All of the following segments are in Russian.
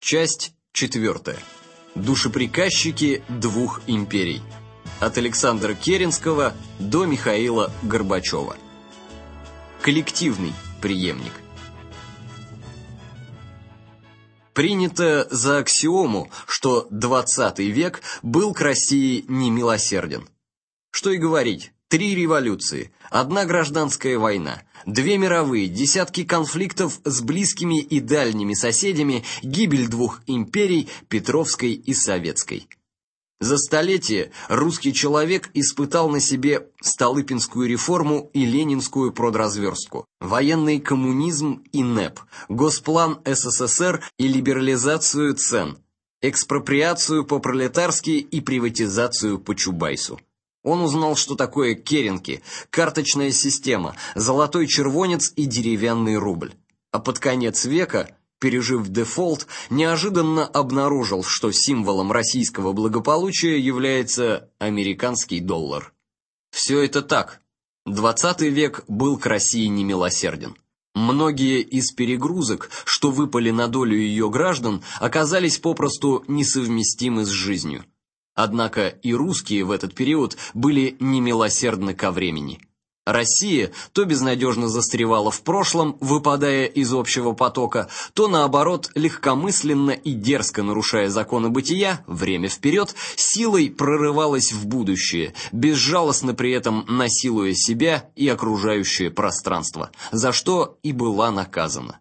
Часть четвертая. Душеприказчики двух империй. От Александра Керенского до Михаила Горбачева. Коллективный преемник. Принято за аксиому, что 20 век был к России немилосерден. Что и говорить, Три революции, одна гражданская война, две мировые, десятки конфликтов с близкими и дальними соседями, гибель двух империй, Петровской и Советской. За столетие русский человек испытал на себе Столыпинскую реформу и ленинскую продразверстку, военный коммунизм и НЭП, госплан СССР и либерализацию цен, экспроприацию по-пролетарски и приватизацию по Чубайсу. Он узнал, что такое керенки, карточная система, золотой червонец и деревянный рубль. А под конец века, пережив дефолт, неожиданно обнаружил, что символом российского благополучия является американский доллар. Все это так. 20 век был к России немилосерден. Многие из перегрузок, что выпали на долю ее граждан, оказались попросту несовместимы с жизнью. Однако и русские в этот период были немилосердны ко времени. Россия то безнадежно застревала в прошлом, выпадая из общего потока, то наоборот, легкомысленно и дерзко нарушая законы бытия, время вперед, силой прорывалась в будущее, безжалостно при этом насилуя себя и окружающее пространство, за что и была наказана.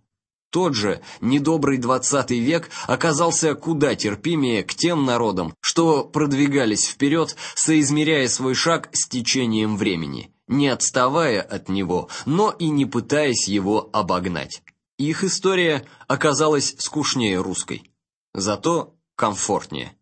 Тот же недобрый двадцатый век оказался куда терпимее к тем народам, что продвигались вперед, соизмеряя свой шаг с течением времени, не отставая от него, но и не пытаясь его обогнать. Их история оказалась скучнее русской, зато комфортнее.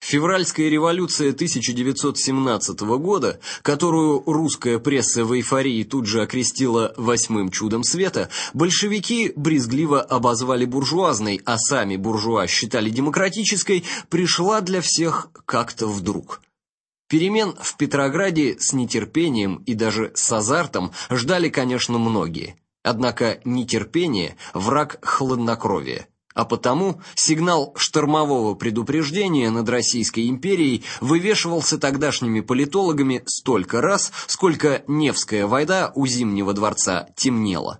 Февральская революция 1917 года, которую русская пресса в эйфории тут же окрестила восьмым чудом света, большевики брезгливо обозвали буржуазной, а сами буржуа считали демократической, пришла для всех как-то вдруг. Перемен в Петрограде с нетерпением и даже с азартом ждали, конечно, многие. Однако нетерпение враг хладнокровия. А потому сигнал штормового предупреждения над Российской империей вывешивался тогдашними политологами столько раз, сколько Невская война у Зимнего дворца темнела.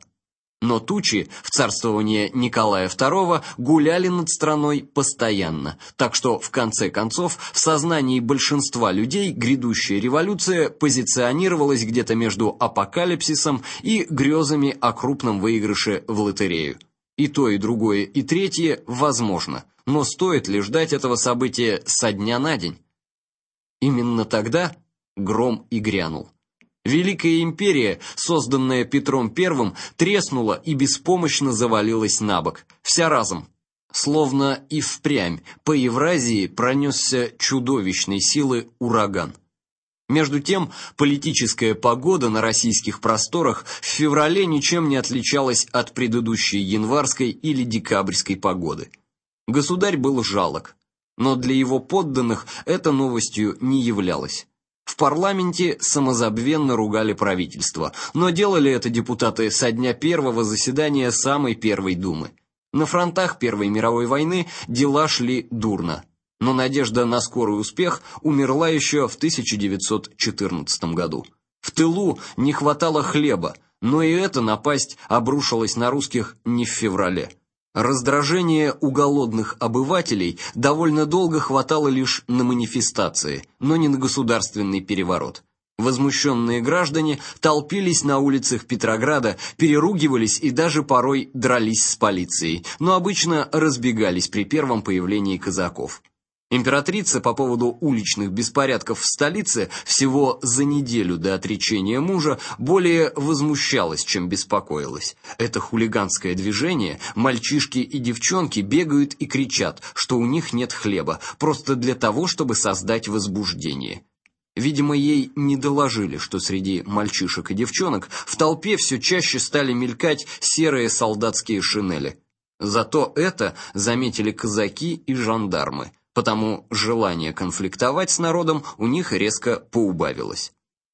Но тучи в царствование Николая II гуляли над страной постоянно, так что в конце концов в сознании большинства людей грядущая революция позиционировалась где-то между апокалипсисом и грезами о крупном выигрыше в лотерею. И то, и другое, и третье возможно, но стоит ли ждать этого события со дня на день? Именно тогда гром и грянул. Великая империя, созданная Петром I, треснула и беспомощно завалилась на бок, вся разом. Словно и впрямь по Евразии пронесся чудовищной силы ураган. Между тем, политическая погода на российских просторах в феврале ничем не отличалась от предыдущей январской или декабрьской погоды. Государь был жалок, но для его подданных это новостью не являлось. В парламенте самозабвенно ругали правительство, но делали это депутаты со дня первого заседания самой первой думы. На фронтах Первой мировой войны дела шли дурно но надежда на скорый успех умерла еще в 1914 году. В тылу не хватало хлеба, но и эта напасть обрушилась на русских не в феврале. Раздражение у голодных обывателей довольно долго хватало лишь на манифестации, но не на государственный переворот. Возмущенные граждане толпились на улицах Петрограда, переругивались и даже порой дрались с полицией, но обычно разбегались при первом появлении казаков. Императрица по поводу уличных беспорядков в столице всего за неделю до отречения мужа более возмущалась, чем беспокоилась. Это хулиганское движение, мальчишки и девчонки бегают и кричат, что у них нет хлеба, просто для того, чтобы создать возбуждение. Видимо, ей не доложили, что среди мальчишек и девчонок в толпе все чаще стали мелькать серые солдатские шинели. Зато это заметили казаки и жандармы потому желание конфликтовать с народом у них резко поубавилось.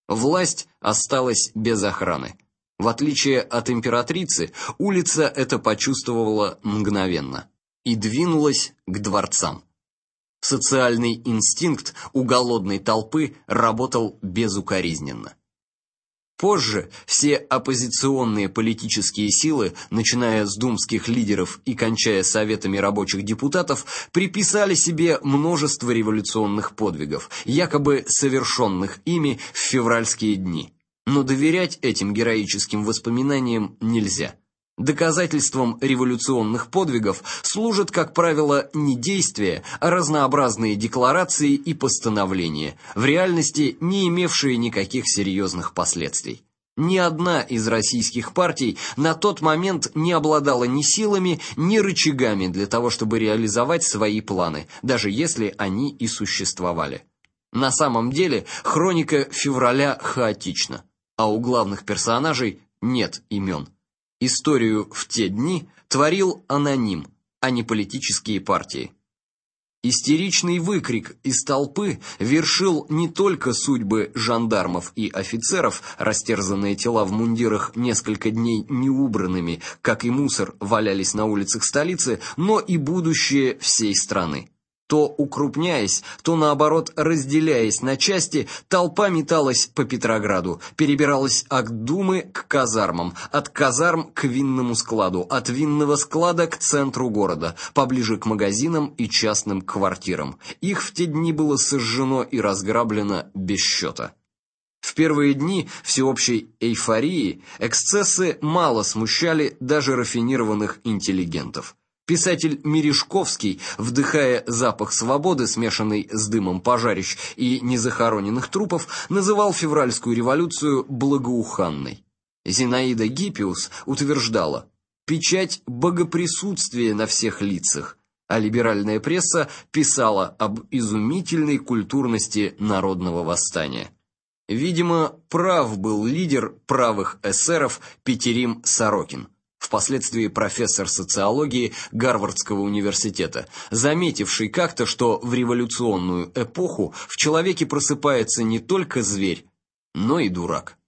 Власть осталась без охраны. В отличие от императрицы, улица это почувствовала мгновенно. и двинулась к дворцам. Социальный инстинкт у голодной толпы работал безукоризненно. Позже все оппозиционные политические силы, начиная с думских лидеров и кончая советами рабочих депутатов, приписали себе множество революционных подвигов, якобы совершенных ими в февральские дни. Но доверять этим героическим воспоминаниям нельзя. Доказательством революционных подвигов служат, как правило, не действия, а разнообразные декларации и постановления, в реальности не имевшие никаких серьезных последствий. Ни одна из российских партий на тот момент не обладала ни силами, ни рычагами для того, чтобы реализовать свои планы, даже если они и существовали. На самом деле, хроника февраля хаотична, а у главных персонажей нет имен. Историю в те дни творил аноним, а не политические партии. Истеричный выкрик из толпы вершил не только судьбы жандармов и офицеров, растерзанные тела в мундирах несколько дней неубранными, как и мусор, валялись на улицах столицы, но и будущее всей страны. То укрупняясь, то наоборот разделяясь на части, толпа металась по Петрограду, перебиралась от Думы к казармам, от казарм к винному складу, от винного склада к центру города, поближе к магазинам и частным квартирам. Их в те дни было сожжено и разграблено без счета. В первые дни всеобщей эйфории эксцессы мало смущали даже рафинированных интеллигентов. Писатель Мережковский, вдыхая запах свободы, смешанный с дымом пожарищ и незахороненных трупов, называл февральскую революцию благоуханной. Зинаида Гиппиус утверждала: печать богоприсутствия на всех лицах, а либеральная пресса писала об изумительной культурности народного восстания. Видимо, прав был лидер правых эсеров Петерим Сорокин впоследствии профессор социологии Гарвардского университета, заметивший как-то, что в революционную эпоху в человеке просыпается не только зверь, но и дурак.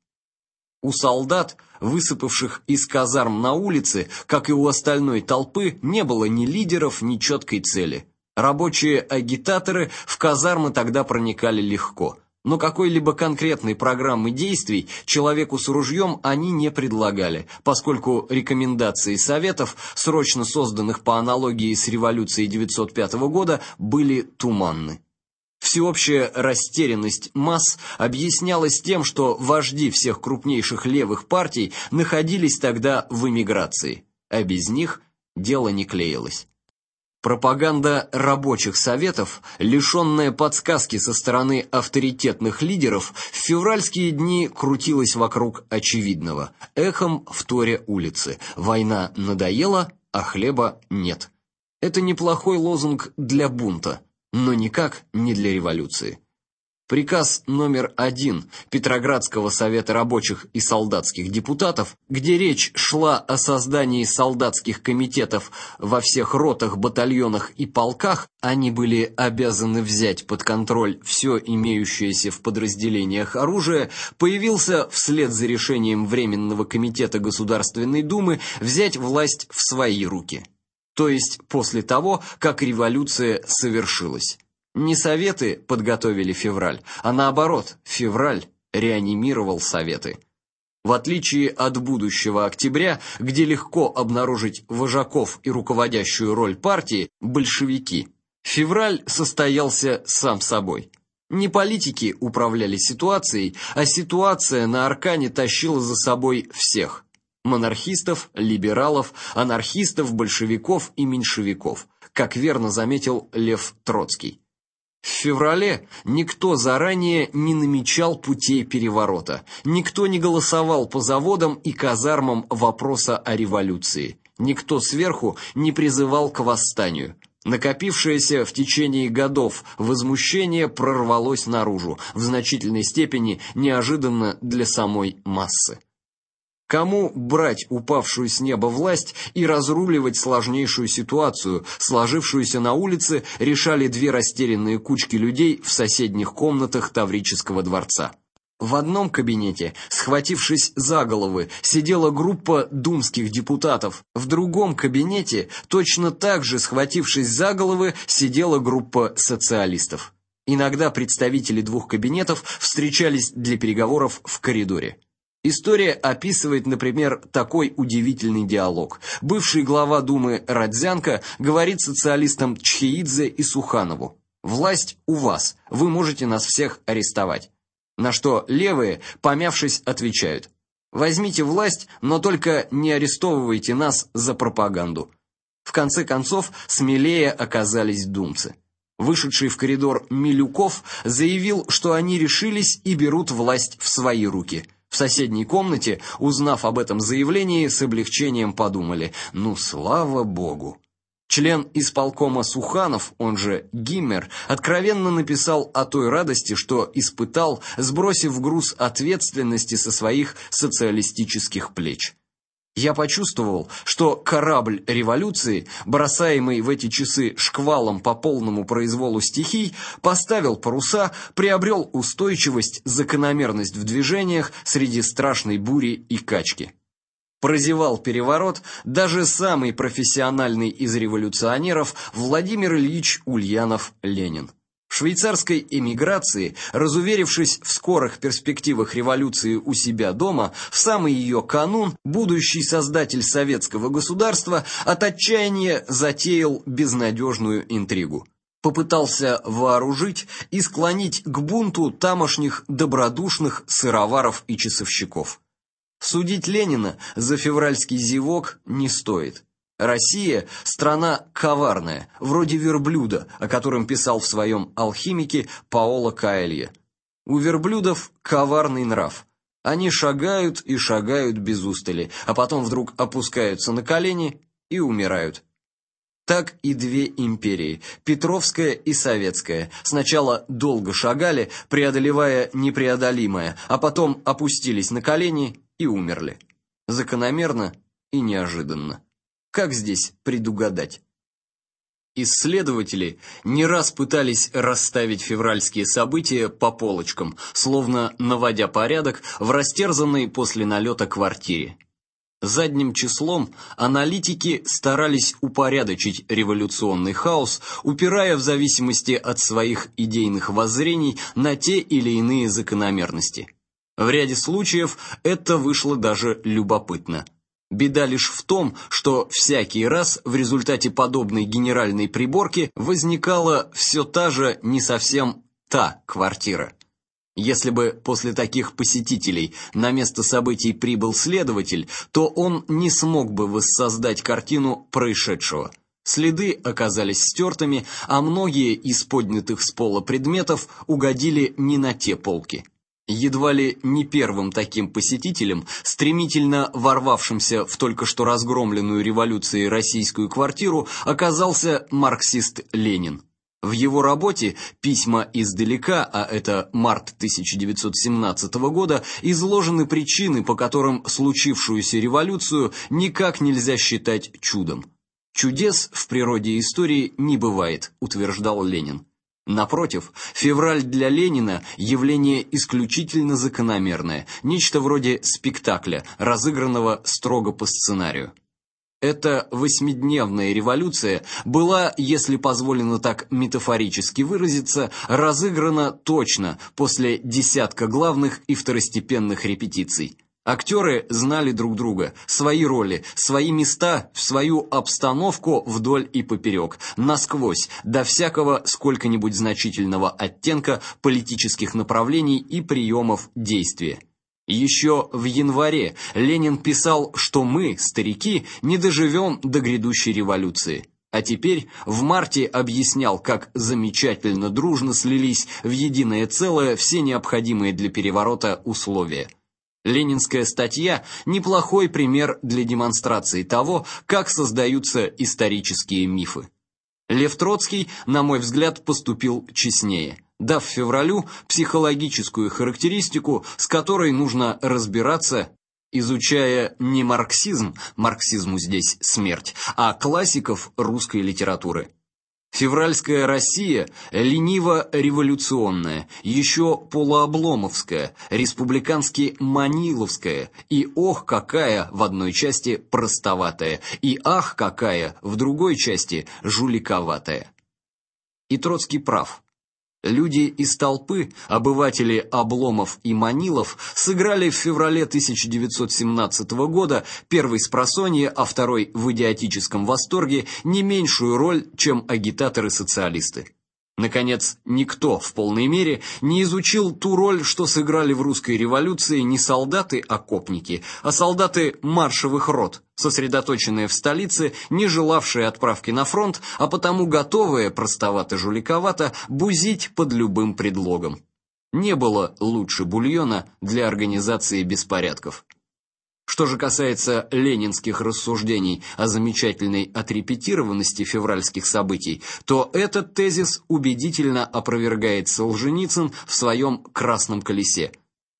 У солдат, высыпавших из казарм на улице, как и у остальной толпы, не было ни лидеров, ни четкой цели. Рабочие агитаторы в казармы тогда проникали легко – но какой-либо конкретной программы действий человеку с ружьем они не предлагали, поскольку рекомендации советов, срочно созданных по аналогии с революцией 905 года, были туманны. Всеобщая растерянность масс объяснялась тем, что вожди всех крупнейших левых партий находились тогда в эмиграции, а без них дело не клеилось. Пропаганда рабочих советов, лишенная подсказки со стороны авторитетных лидеров, в февральские дни крутилась вокруг очевидного: эхом в торе улицы. Война надоела, а хлеба нет. Это неплохой лозунг для бунта, но никак не для революции. Приказ номер один Петроградского совета рабочих и солдатских депутатов, где речь шла о создании солдатских комитетов во всех ротах, батальонах и полках, они были обязаны взять под контроль все имеющееся в подразделениях оружие, появился вслед за решением временного комитета Государственной Думы взять власть в свои руки. То есть после того, как революция совершилась. Не советы подготовили февраль, а наоборот, февраль реанимировал советы. В отличие от будущего октября, где легко обнаружить вожаков и руководящую роль партии, большевики, февраль состоялся сам собой. Не политики управляли ситуацией, а ситуация на аркане тащила за собой всех: монархистов, либералов, анархистов, большевиков и меньшевиков, как верно заметил Лев Троцкий. В феврале никто заранее не намечал путей переворота. Никто не голосовал по заводам и казармам вопроса о революции. Никто сверху не призывал к восстанию. Накопившееся в течение годов возмущение прорвалось наружу, в значительной степени неожиданно для самой массы. Кому брать упавшую с неба власть и разруливать сложнейшую ситуацию, сложившуюся на улице, решали две растерянные кучки людей в соседних комнатах Таврического дворца. В одном кабинете, схватившись за головы, сидела группа думских депутатов. В другом кабинете, точно так же схватившись за головы, сидела группа социалистов. Иногда представители двух кабинетов встречались для переговоров в коридоре. История описывает, например, такой удивительный диалог. Бывший глава Думы Радзянко говорит социалистам Чхеидзе и Суханову: "Власть у вас. Вы можете нас всех арестовать". На что левые, помявшись, отвечают: "Возьмите власть, но только не арестовывайте нас за пропаганду". В конце концов, смелее оказались думцы. Вышедший в коридор Милюков заявил, что они решились и берут власть в свои руки. В соседней комнате, узнав об этом заявлении, с облегчением подумали: "Ну, слава богу". Член исполкома Суханов, он же Гиммер, откровенно написал о той радости, что испытал, сбросив груз ответственности со своих социалистических плеч. Я почувствовал, что корабль революции, бросаемый в эти часы шквалом по полному произволу стихий, поставил паруса, приобрел устойчивость, закономерность в движениях среди страшной бури и качки. Прозевал переворот даже самый профессиональный из революционеров Владимир Ильич Ульянов-Ленин. Швейцарской эмиграции, разуверившись в скорых перспективах революции у себя дома, в самый ее канун будущий создатель советского государства от отчаяния затеял безнадежную интригу. Попытался вооружить и склонить к бунту тамошних добродушных сыроваров и часовщиков. Судить Ленина за февральский зевок не стоит. Россия страна коварная, вроде верблюда, о котором писал в своем Алхимике Паоло Коэльо. У верблюдов коварный нрав. Они шагают и шагают без устали, а потом вдруг опускаются на колени и умирают. Так и две империи, Петровская и Советская, сначала долго шагали, преодолевая непреодолимое, а потом опустились на колени и умерли. Закономерно и неожиданно. Как здесь предугадать? Исследователи не раз пытались расставить февральские события по полочкам, словно наводя порядок в растерзанной после налета квартире. Задним числом аналитики старались упорядочить революционный хаос, упирая в зависимости от своих идейных воззрений на те или иные закономерности. В ряде случаев это вышло даже любопытно. Беда лишь в том, что всякий раз в результате подобной генеральной приборки возникала все та же не совсем та квартира. Если бы после таких посетителей на место событий прибыл следователь, то он не смог бы воссоздать картину происшедшего. Следы оказались стертыми, а многие из поднятых с пола предметов угодили не на те полки. Едва ли не первым таким посетителем, стремительно ворвавшимся в только что разгромленную революцией российскую квартиру, оказался марксист Ленин. В его работе Письма издалека, а это март 1917 года, изложены причины, по которым случившуюся революцию никак нельзя считать чудом. Чудес в природе истории не бывает, утверждал Ленин. Напротив, февраль для Ленина явление исключительно закономерное, нечто вроде спектакля, разыгранного строго по сценарию. Эта восьмидневная революция была, если позволено так метафорически выразиться, разыграна точно после десятка главных и второстепенных репетиций. Актеры знали друг друга, свои роли, свои места, свою обстановку вдоль и поперек, насквозь, до всякого сколько-нибудь значительного оттенка политических направлений и приемов действия. Еще в январе Ленин писал, что мы, старики, не доживем до грядущей революции. А теперь в марте объяснял, как замечательно дружно слились в единое целое все необходимые для переворота условия. Ленинская статья неплохой пример для демонстрации того, как создаются исторические мифы. Лев Троцкий, на мой взгляд, поступил честнее, дав февралю психологическую характеристику, с которой нужно разбираться, изучая не марксизм, марксизму здесь смерть, а классиков русской литературы. Февральская Россия лениво-революционная, еще полуобломовская, республикански-маниловская, и ох, какая в одной части простоватая, и ах, какая в другой части жуликоватая. И Троцкий прав. Люди из толпы, обыватели Обломов и Манилов, сыграли в феврале 1917 года первый с а второй в идиотическом восторге не меньшую роль, чем агитаторы-социалисты. Наконец, никто в полной мере не изучил ту роль, что сыграли в русской революции не солдаты-окопники, а солдаты маршевых рот, сосредоточенные в столице, не желавшие отправки на фронт, а потому готовые простовато-жуликовато бузить под любым предлогом. Не было лучше бульона для организации беспорядков. Что же касается ленинских рассуждений о замечательной отрепетированности февральских событий, то этот тезис убедительно опровергает Солженицын в своем Красном колесе.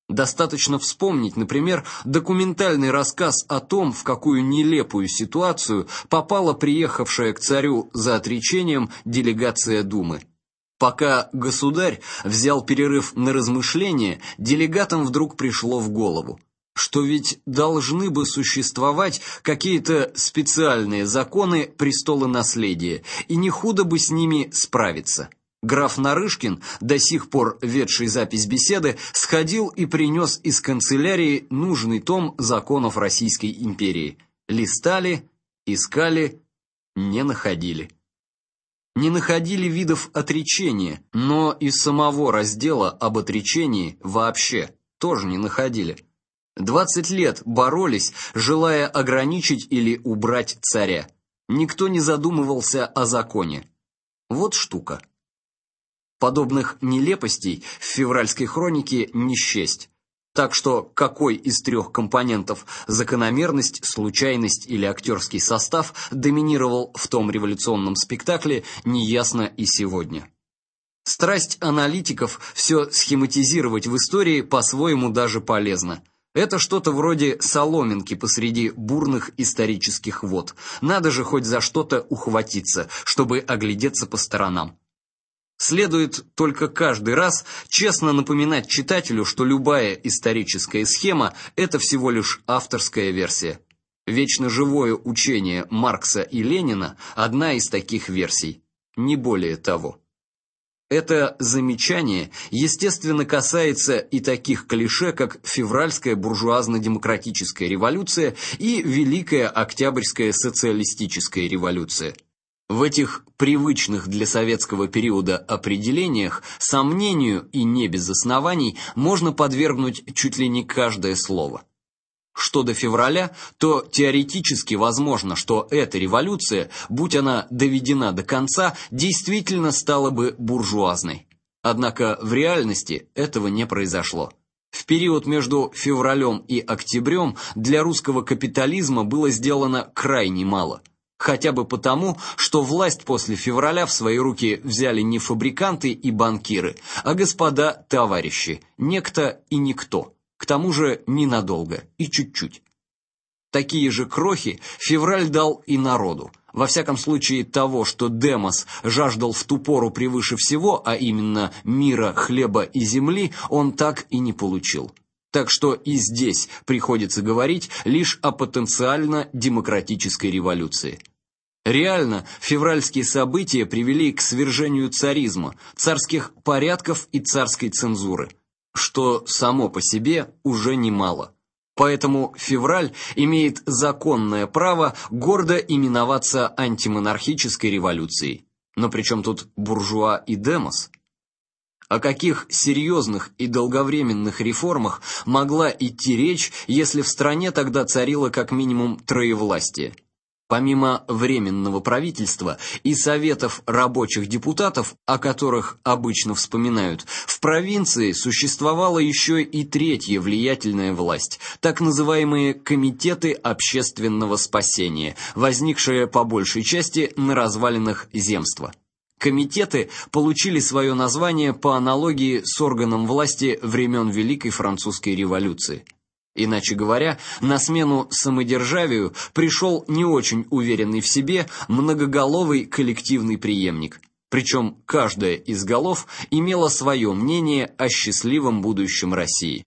Достаточно вспомнить, например, документальный рассказ о том, в какую нелепую ситуацию попала приехавшая к царю за отречением делегация Думы. Пока государь взял перерыв на размышления, делегатам вдруг пришло в голову что ведь должны бы существовать какие-то специальные законы престола наследия, и не худо бы с ними справиться. Граф Нарышкин, до сих пор ведший запись беседы, сходил и принес из канцелярии нужный том законов Российской империи. Листали, искали, не находили. Не находили видов отречения, но и самого раздела об отречении вообще тоже не находили. Двадцать лет боролись, желая ограничить или убрать царя. Никто не задумывался о законе. Вот штука. Подобных нелепостей в февральской хронике не счесть. Так что какой из трех компонентов закономерность, случайность или актерский состав доминировал в том революционном спектакле, неясно и сегодня. Страсть аналитиков все схематизировать в истории по-своему даже полезна. Это что-то вроде соломинки посреди бурных исторических вод. Надо же хоть за что-то ухватиться, чтобы оглядеться по сторонам. Следует только каждый раз честно напоминать читателю, что любая историческая схема это всего лишь авторская версия. Вечно живое учение Маркса и Ленина одна из таких версий, не более того. Это замечание, естественно, касается и таких клише, как февральская буржуазно-демократическая революция и Великая Октябрьская социалистическая революция. В этих привычных для советского периода определениях сомнению и не без оснований можно подвергнуть чуть ли не каждое слово. Что до февраля, то теоретически возможно, что эта революция, будь она доведена до конца, действительно стала бы буржуазной. Однако в реальности этого не произошло. В период между февралем и октябрем для русского капитализма было сделано крайне мало. Хотя бы потому, что власть после февраля в свои руки взяли не фабриканты и банкиры, а господа товарищи, некто и никто. К тому же ненадолго и чуть-чуть. Такие же крохи февраль дал и народу. Во всяком случае того, что Демос жаждал в ту пору превыше всего, а именно мира, хлеба и земли, он так и не получил. Так что и здесь приходится говорить лишь о потенциально демократической революции. Реально, февральские события привели к свержению царизма, царских порядков и царской цензуры что само по себе уже немало. Поэтому февраль имеет законное право гордо именоваться антимонархической революцией. Но при чем тут буржуа и демос? О каких серьезных и долговременных реформах могла идти речь, если в стране тогда царило как минимум троевластие? Помимо временного правительства и советов рабочих депутатов, о которых обычно вспоминают, в провинции существовала еще и третья влиятельная власть, так называемые комитеты общественного спасения, возникшие по большей части на развалинах земства. Комитеты получили свое название по аналогии с органом власти времен Великой Французской революции. Иначе говоря, на смену самодержавию пришел не очень уверенный в себе многоголовый коллективный преемник. Причем каждая из голов имела свое мнение о счастливом будущем России.